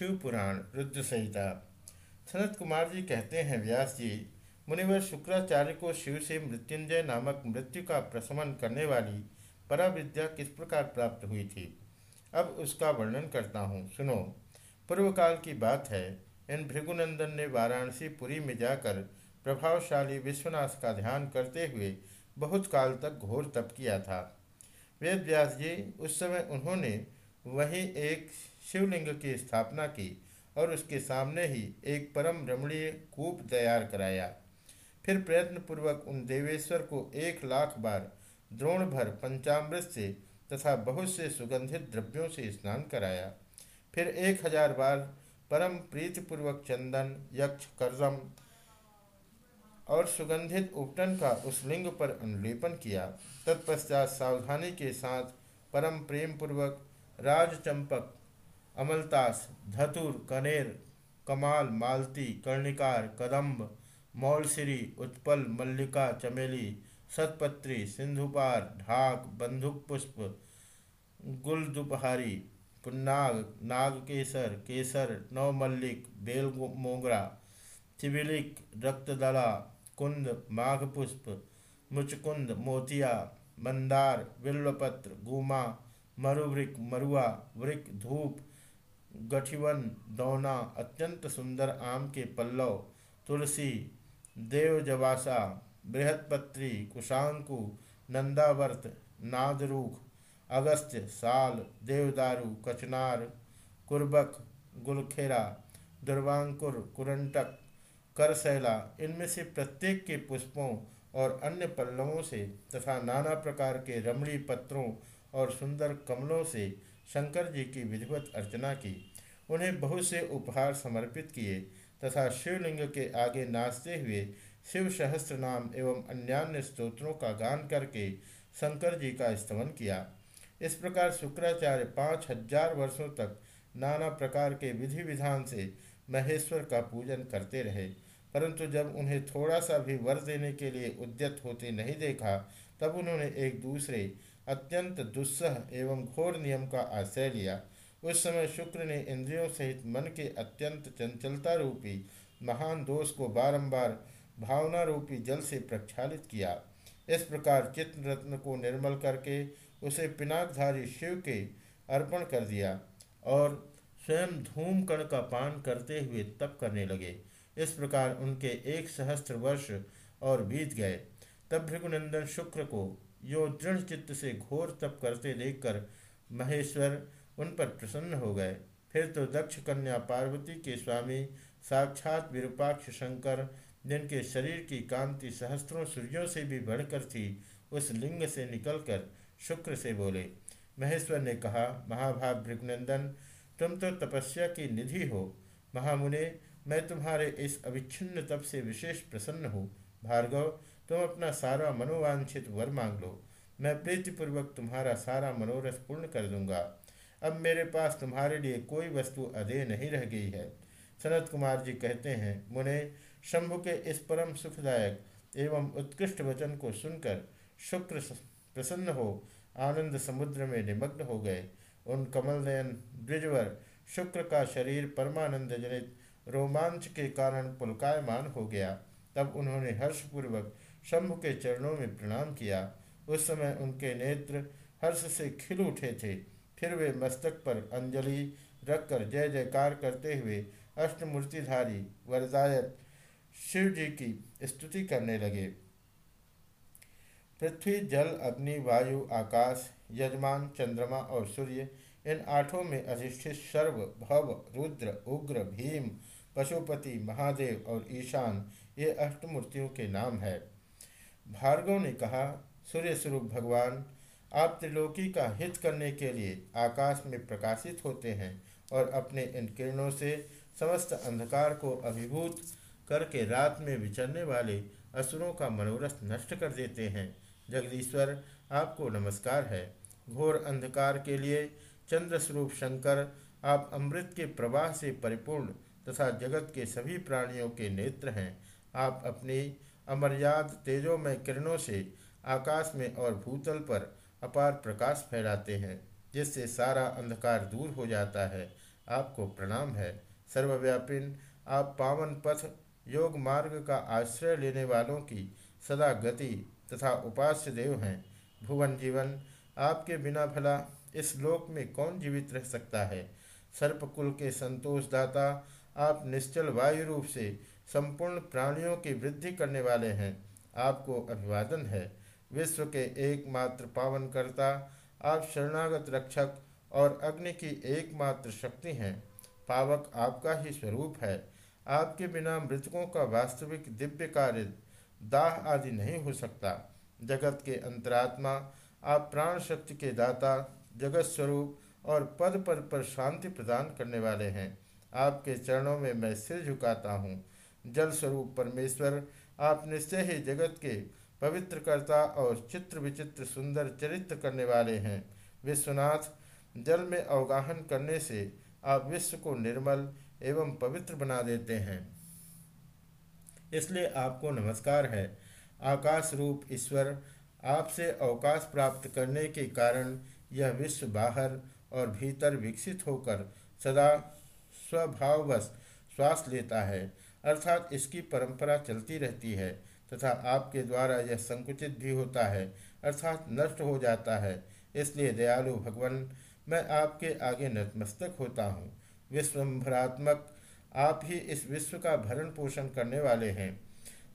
शिव पुराण रुद्र संहिता। सनत कुमार जी कहते हैं, व्यास जी, मुनिवर शुक्राचार्य को शिव से मृत्युंजय नामक मृत्यु का प्रशमन करने वाली पराविद्या किस प्रकार प्राप्त हुई थी? अब उसका वर्णन करता हूँ, सुनो। पूर्व काल की बात है, इन भृगुनंदन ने वाराणसी पुरी में जाकर प्रभावशाली विश्वनाथ का ध्यान करते हुए बहुत काल तक घोर तप किया था। वेद व्यास जी, उस समय उन्होंने वहीं एक शिवलिंग की स्थापना की और उसके सामने ही एक परम रमणीय कूप तैयार कराया। फिर प्रयत्नपूर्वक उन देवेश्वर को एक लाख बार द्रोण भर पंचामृत से तथा बहुत से सुगंधित द्रव्यों से स्नान कराया। फिर एक हज़ार बार परम प्रीतिपूर्वक चंदन, यक्ष, कर्जम और सुगंधित उपटन का उस लिंग पर अनुलेपन किया। तत्पश्चात सावधानी के साथ परम प्रेम पूर्वक राजचंपक अमलतास, धतुर, कनेर, कमाल, मालती, कर्णिकार, कदम्ब, मौलसिरी, उत्पल, मल्लिका, चमेली, सतपत्री, सिंधुपार, ढाक बंधुक पुष्प, गुलदुपहारी, पुन्नाग नाग केसर, नवमल्लिक, बेल मोगरा चिबिलिक रक्तदला, कुंद, माघ पुष्प, मुचकुंद, मोतिया, मंदार बिल्वपत्र गुमा, मरुवृक, मरुआ, वृक, धूप गठिवन दौना अत्यंत सुंदर आम के पल्लव, तुलसी, देवजवासा, बृहत्पत्री, कुशांकु, नंदावर्त, नादरूख अगस्त्य साल, देवदारू, कचनार, कुर्बक, गुलखेरा, दुर्वांकुर, कुरंटक, करसैला, इनमें से प्रत्येक के पुष्पों और अन्य पल्लवों से तथा नाना प्रकार के रमणी पत्रों और सुंदर कमलों से शंकर जी की विधिवत अर्चना की, उन्हें बहुत से उपहार समर्पित किए तथा शिवलिंग के आगे नाचते हुए शिव सहस्त्र नाम एवं अन्यान्य स्तोत्रों का गान करके शंकर जी का स्तमन किया। इस प्रकार शुक्राचार्य पाँच हज़ार वर्षों तक नाना प्रकार के विधि विधान से महेश्वर का पूजन करते रहे, परंतु जब उन्हें थोड़ा सा भी वर देने के लिए उद्यत होते नहीं देखा, तब उन्होंने एक दूसरे अत्यंत दुस्सह एवं घोर नियम का आश्रय लिया। उस समय शुक्र ने इंद्रियों सहित मन के अत्यंत चंचलता रूपी महान दोष को बारंबार भावना रूपी जल से प्रक्षालित किया। इस प्रकार चित्त रत्न को निर्मल करके उसे पिनाकधारी शिव के अर्पण कर दिया और स्वयं धूम कण का पान करते हुए तप करने लगे। इस प्रकार उनके एक सहस्त्र वर्ष और बीत गए। तब भृगुनंदन शुक्र को यो दृढ़ चित्त से घोर तप करते देखकर महेश्वर उन पर प्रसन्न हो गए। फिर तो दक्ष कन्या पार्वती के स्वामी, साक्षात विरूपाक्ष शंकर, जिनके शरीर की कांति सहस्त्रों सूर्यों से भी बढ़कर थी, उस लिंग से निकलकर शुक्र से बोले, महेश्वर ने कहा, महाभाग भृगनंदन, तुम तो तपस्या की निधि हो। महामुने, मैं तुम्हारे इस अविच्छिन्न तप से विशेष प्रसन्न हूँ। भार्गव तुम अपना सारा मनोवांछित वर मांग लो। मैं प्रीतिपूर्वक तुम्हारा सारा मनोरथ पूर्ण कर दूँगा। अब मेरे पास तुम्हारे लिए कोई वस्तु अधेय नहीं रह गई है। सनत कुमार जी कहते हैं, मुने, शंभु के इस परम सुखदायक एवं उत्कृष्ट वचन को सुनकर शुक्र प्रसन्न हो, आनंद समुद्र में निमग्न हो गए। उन कमलनयन द्विजवर शुक्र का शरीर परमानंद जनित रोमांच के कारण पुलकायमान हो गया। तब उन्होंने हर्षपूर्वक शंभु के चरणों में प्रणाम किया। उस समय उनके नेत्र हर्ष से खिल उठे थे। फिर वे मस्तक पर अंजलि रखकर जय जयकार करते हुए अष्टमूर्तिधारी वरदायत शिव जी की स्तुति करने लगे। पृथ्वी, जल, अग्नि, वायु, आकाश, यजमान, चंद्रमा और सूर्य, इन आठों में अधिष्ठित सर्व, भव, रुद्र, उग्र, भीम, पशुपति, महादेव और ईशान, ये अष्टमूर्तियों के नाम है। भार्गव ने कहा, सूर्य स्वरूप भगवान, आप त्रिलोकी का हित करने के लिए आकाश में प्रकाशित होते हैं और अपने इन किरणों से समस्त अंधकार को अभिभूत करके रात में विचरने वाले असुरों का मनोरथ नष्ट कर देते हैं। जगदीश्वर, आपको नमस्कार है। घोर अंधकार के लिए चंद्र स्वरूप शंकर, आप अमृत के प्रवाह से परिपूर्ण तथा जगत के सभी प्राणियों के नेत्र हैं। आप अपनी अमर्याद तेजोमय किरणों से आकाश में और भूतल पर अपार प्रकाश फैलाते हैं, जिससे सारा अंधकार दूर हो जाता है। आपको प्रणाम है सर्वव्यापिन आप पावन पथ, योग मार्ग का आश्रय लेने वालों की सदा गति तथा उपास्य देव हैं। भुवन जीवन, आपके बिना भला इस लोक में कौन जीवित रह सकता है? सर्पकुल के संतोषदाता, आप निश्चल वायु रूप से संपूर्ण प्राणियों की वृद्धि करने वाले हैं। आपको अभिवादन है। विश्व के एकमात्र पावनकर्ता, आप शरणागत रक्षक और अग्नि की एकमात्र शक्ति हैं। पावक आपका ही स्वरूप है। आपके बिना मृतकों का वास्तविक दिव्य कार्य दाह आदि नहीं हो सकता। जगत के अंतरात्मा, आप प्राण शक्ति के दाता जगत स्वरूप और पद पद पर शांति प्रदान करने वाले हैं। आपके चरणों में मैं सिर झुकाता हूँ। जल स्वरूप परमेश्वर, आप निश्चय ही जगत के पवित्र करता और चित्र विचित्र सुंदर चरित्र करने वाले हैं। विश्वनाथ, जल में अवगाहन करने से आप विश्व को निर्मल एवं पवित्र बना देते हैं। इसलिए आपको नमस्कार है। आकाश रूप ईश्वर, आपसे अवकाश प्राप्त करने के कारण यह विश्व बाहर और भीतर विकसित होकर सदा स्वभाववश श्वास लेता है। अर्थात इसकी परंपरा चलती रहती है तथा आपके द्वारा यह संकुचित भी होता है, अर्थात नष्ट हो जाता है। इसलिए दयालु भगवान, मैं आपके आगे नतमस्तक होता हूँ। विश्वभरात्मक, आप ही इस विश्व का भरण पोषण करने वाले हैं।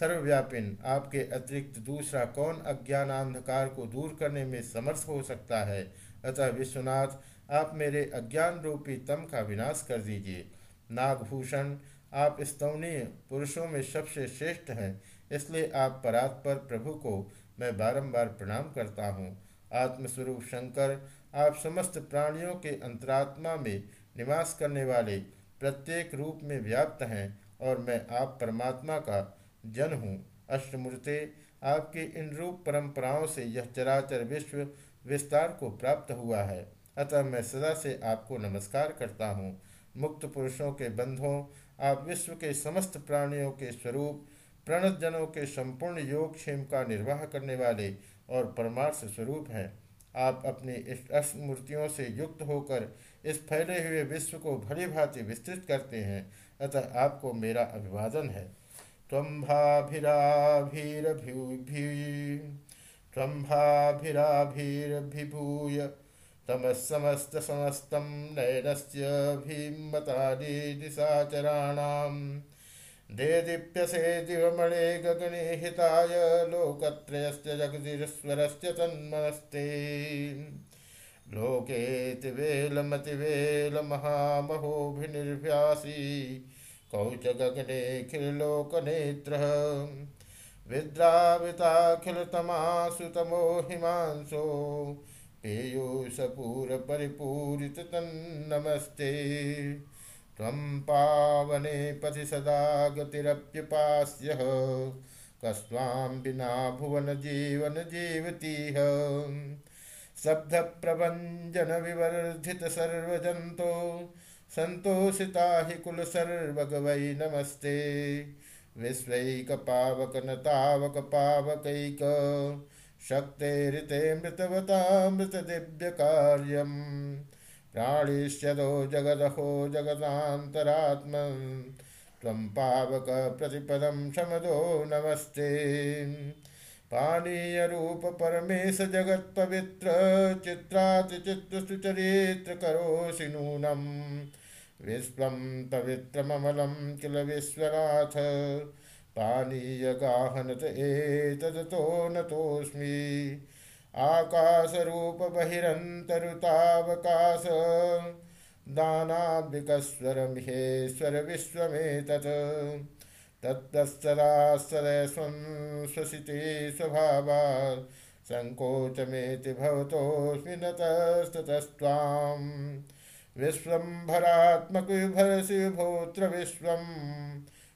सर्वव्यापिन, आपके अतिरिक्त दूसरा कौन अज्ञान अंधकार को दूर करने में समर्थ हो सकता है? अतः विश्वनाथ, आप मेरे अज्ञान रूपी तम का विनाश कर दीजिए। नागभूषण आप स्तवनीय पुरुषों में सबसे श्रेष्ठ हैं, इसलिए आप परात्पर प्रभु को मैं बारंबार प्रणाम करता हूँ। आत्मस्वरूप शंकर, आप समस्त प्राणियों के अंतरात्मा में निवास करने वाले प्रत्येक रूप में व्याप्त हैं और मैं आप परमात्मा का जन हूँ। अष्टमूर्ते, आपकी इन रूप परंपराओं से यह चराचर विश्व विस्तार को प्राप्त हुआ है। अतः मैं सदा से आपको नमस्कार करता हूँ। मुक्त पुरुषों के बंधों, आप विश्व के समस्त प्राणियों के स्वरूप प्रणत जनों के संपूर्ण योगक्षेम का निर्वाह करने वाले और परमार्थ स्वरूप हैं। आप अपनी इस मूर्तियों से युक्त होकर इस फैले हुए विश्व को भली भांति विस्तृत करते हैं। अतः आपको मेरा अभिवादन है। त्वम्भाभिराभिरभिभूय तमस्समस्तसमस्तं नयनस्य भीमतानि दिशाचराणां देदीप्यसे दिवमणे गगने हिताय लोकत्रयस्य जगदीश्वरस्य तन्मनस्ते। लोकेतिवेलमतिवेलमहामहोभिनिर्भ्यासी कौच गगनेऽखिलोकनेत्रः विद्राविताखिलतमासुतमो हिमांसो पेयूषपूरपरिपूरिततन्नमस्ते त्वं पावने पथि सदा गतिरप्युपास्यः। कस्वां विना भुवनजीवनजीवतीह शब्दप्रभञ्जनविवर्धितसर्वजन्तो सन्तोषिता हि कुलसर्वगवै नमस्ते। विश्वैकपावकनतावकपावकैक। शक्तेरितेऽमृतवतामृतदिव्यकार्यं प्राणिष्यदो जगदहो जगदान्तरात्मन्। त्वं पावकप्रतिपदं शमदो नमस्ते। पानीय रूप परमेश जगत पवित्र चित्रातिचित्र सुचरित्र करोषि नूनम विश्व पवित्रमलम किल विश्वनाथ। पानीय गाहनत एतदतो नतोऽस्मि आकाशरूप बहिरन्तरुतावकाश दानाब्दिकस्वरमिहेश्वर विश्वमेतत् तत्तत्सदा सदैस्वं स्वसिते स्वभावात्। सङ्कोचमेति भवतोऽस्मि नतस्ततस्त्वां विश्वम्भरात्मकविभरसि भोत्र विश्वं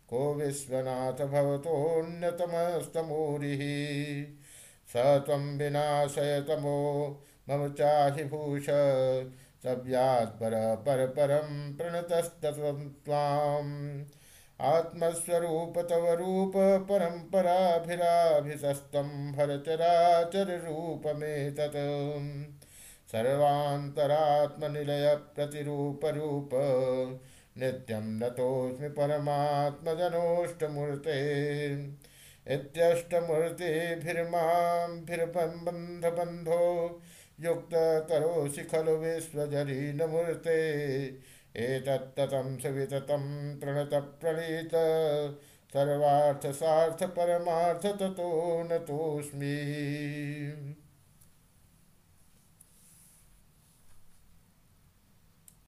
को विश्वनाथ भवतोऽन्यतमस्तमूरिः स त्वं विनाशयतमो मम चाहि भूष सव्यात् पर पर प्रणतस्तत्वं त्वाम्। आत्मस्वरूप तव रूप परम्पराभिराभिसस्तं भरचराचर रूप सर्वान्तरात्मनिलयप्रतिरूपरूप नित्यं नतोऽस्मि परमात्मजनोष्टमूर्ते इत्यष्टमूर्तिभिर्माभिर्बन्धबन्धो युक्तकरोषि खलु विश्वजरीनमूर्ते एतत्ततं सविततं प्रणतप्रणीत सर्वार्थसार्थपरमार्थततो नतोऽस्मि।